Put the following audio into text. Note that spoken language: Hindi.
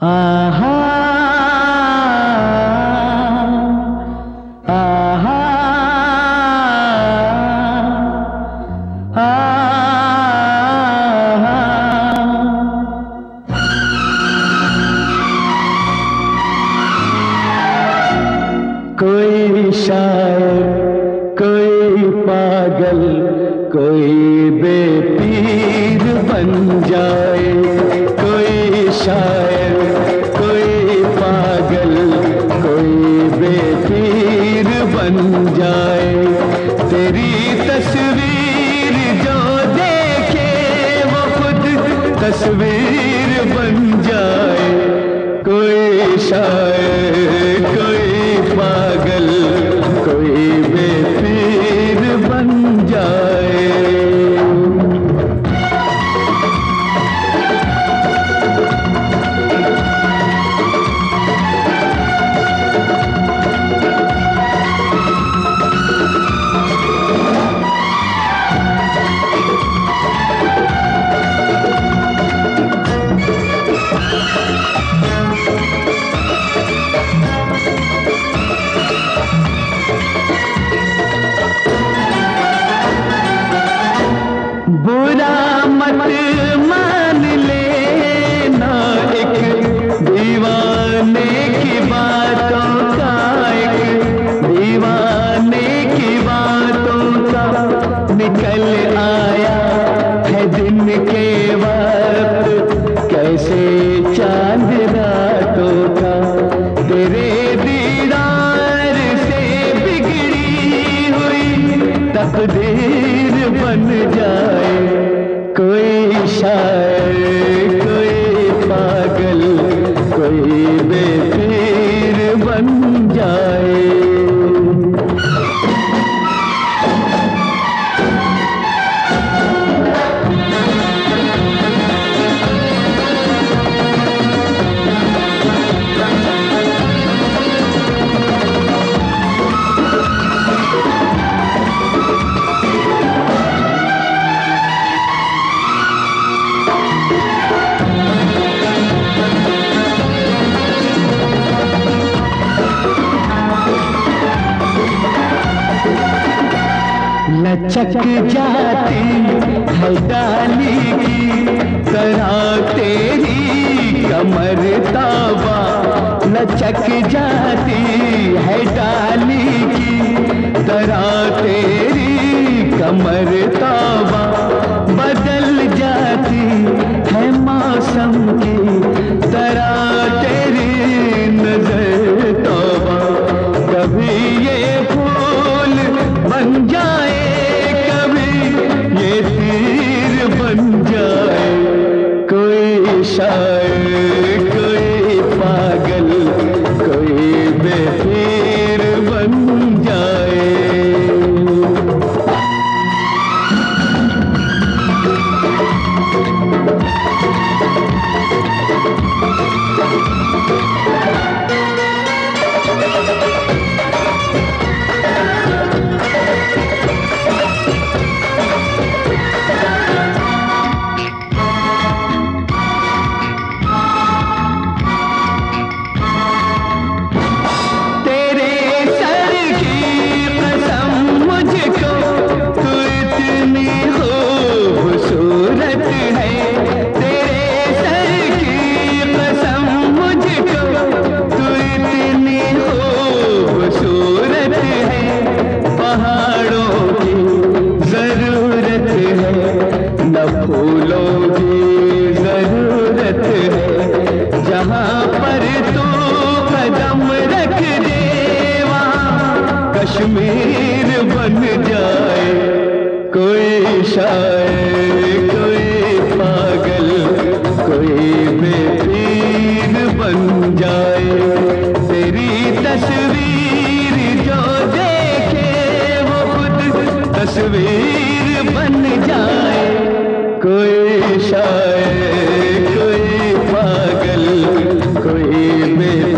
आहा आहा कोई शायर कोई पागल कोई बेपीर बन जाए कोई शायर। तस्वीर बन जाए कोई शायर मत मान लेना एक दीवाने की बातों का एक दीवाने की बातों का निकल आया है दिन के वक्त। कैसे चाँद रातों का तेरे दीदार से बिगड़ी हुई तकदीर बन जाए। कोई शायर लचक जाती है डाली की तरह तेरी कमर ताबा लचक जाती है डाली की तरह तेरी कमर ताबा बदल जाती है मौसम की तरह बन जाए। कोई शायर कोई पागल कोई बेपीर बन जाए। तेरे फूलों की ज़रूरत है। जहाँ पर तू कदम रख दे, वहाँ कश्मीर बन जाए। कोई शायर, कोई पागल, कोई बन जाए। तेरी तस्वीर जो देखे, वो तस्वीर बन जाए। कोई शायर कोई पागल कोई बे